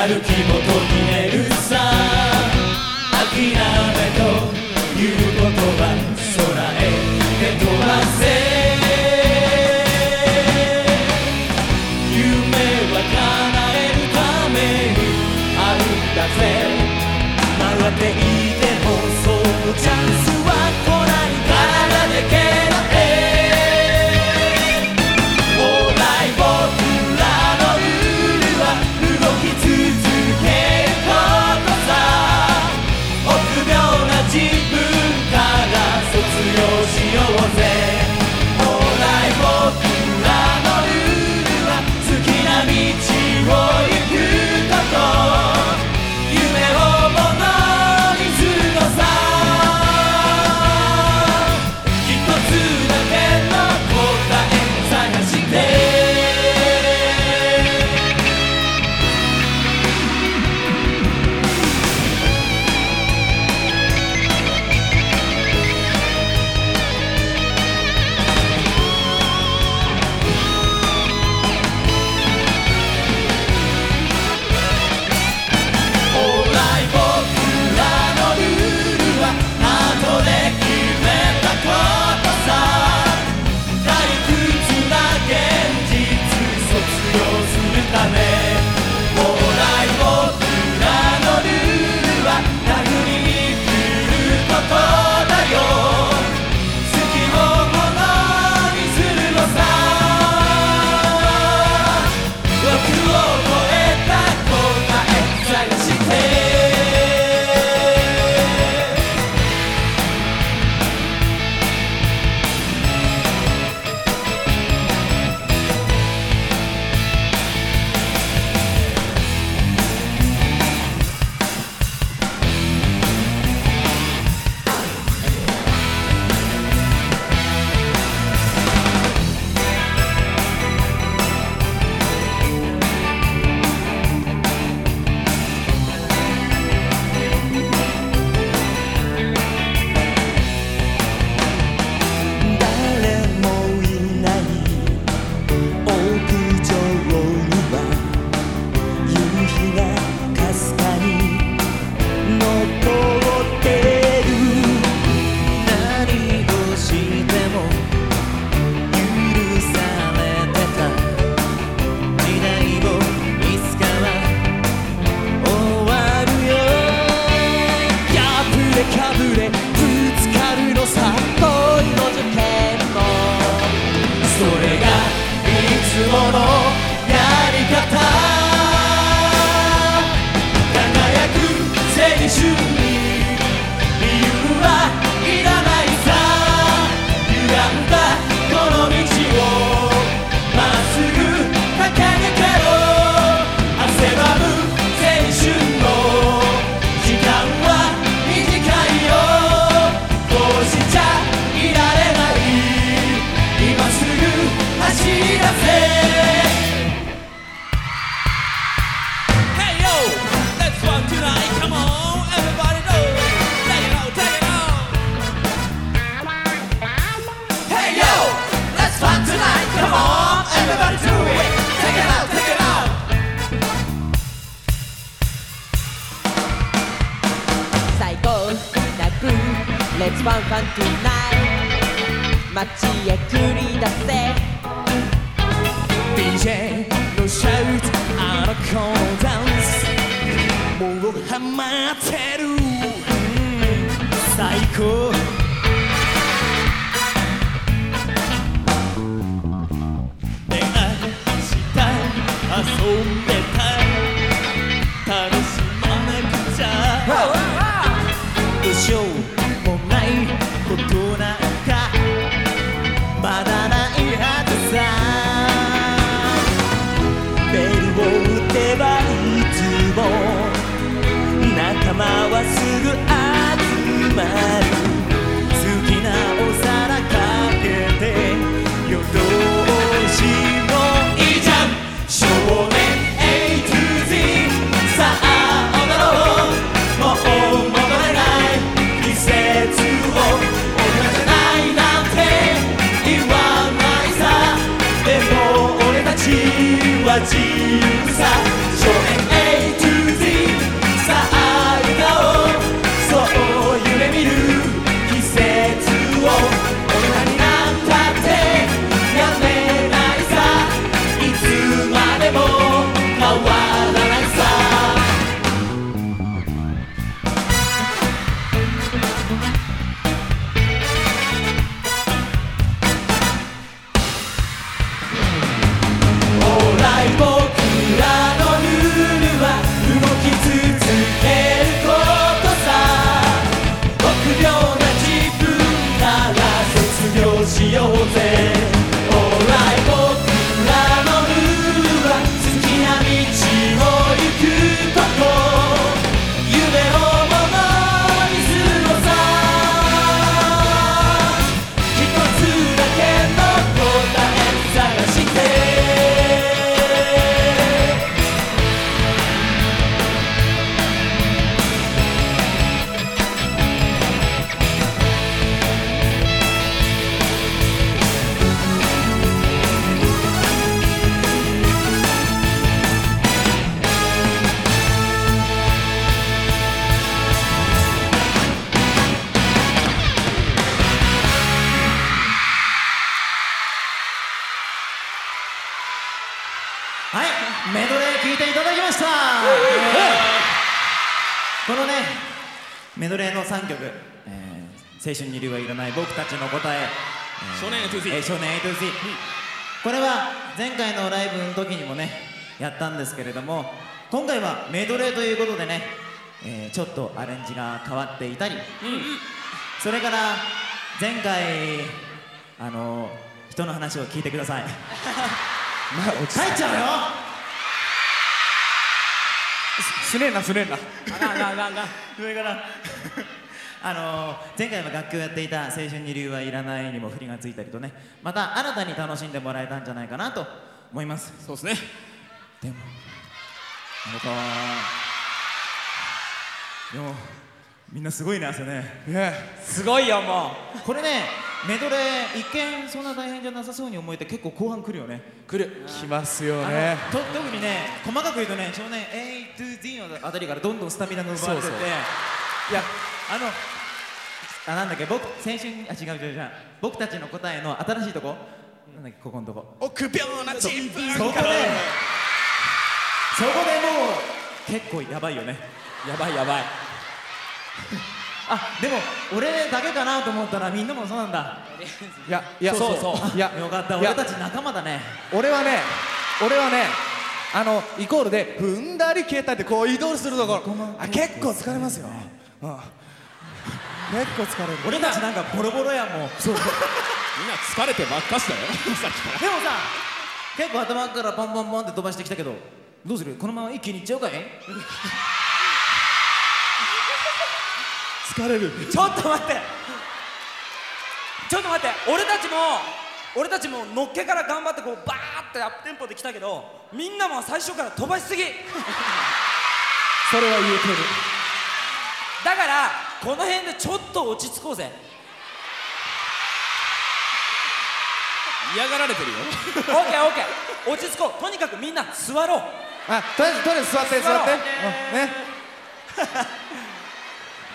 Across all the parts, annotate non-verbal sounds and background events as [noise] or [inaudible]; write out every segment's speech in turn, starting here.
やる気も途切れるさ。諦めという言葉空へ蹴飛ばせ夢は叶えるためにあるんだぜ。曲っていてもそう It's one fun tonight 街へ繰り出せ DJ のシャウトあのコーダンス。もうハマってる、うん、最高。but I メドレー聴いていただきました。このねメドレーの3曲、えー青春に理はいらない僕たちの答え、えー少年 A to Z えー少年 A to Z、これは前回のライブの時にもねやったんですけれども今回はメドレーということでね、えーちょっとアレンジが変わっていたり、それから前回あの人の話を聞いてください。[laughs] 帰っちゃうよすねえなすねえな。あがんがんがんがんそれから。[laughs] あの前回は楽器をやっていた「青春に理由はいらない」にも振りがついたりとね。また新たに楽しんでもらえたんじゃないかなと思います。そうですね。でも。あれか。でもみんなすごいね朝ね。ね。すごいよもこれねメドレー一見そんな大変じゃなさそうに思えて結構後半来るよね。来る。来ますよね。と特にね細かく言うとね少年 A to Z のあたりからどんどんスタミナが奪われて。ていやあのあなんだっけ僕青春あ違う違う違う。僕たちの答えの新しいとこ？なんだっけここのとこ。臆病なチーム。そこでそこでもう結構やばいよね。うやばいやばいあでも俺だけかなと思ったらみんなもそうなんだ。いやいやそうそう。いや [laughs] よかった。俺たち仲間だね。俺はね俺はねあのイコールで踏んだり消えたりでこう移動するところ。あ結構疲れますよ、うん、結構疲れる。俺たちなんかボロボロやもうそう。みんな疲れてばっかしだよ。さっきからでもさ結構頭からポンポンポンって飛ばしてきたけどどうする？このまま一気にいっちゃうかい？疲れる。ちょっと待って。ちょっと待って。俺たちも俺たちものっけから頑張ってこうバーってアップテンポで来たけどみんなも最初から飛ばしすぎ。[laughs] それは言えてる。だからこの辺でちょっと落ち着こうぜ。嫌がられてるよ。オッケーオッケー。落ち着こう。とにかくみんな座ろう。あとりあえずとりあえず座って座って、うん、ね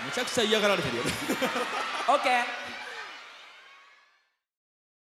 めちゃくちゃ嫌がられてるよね。[laughs] オッケー。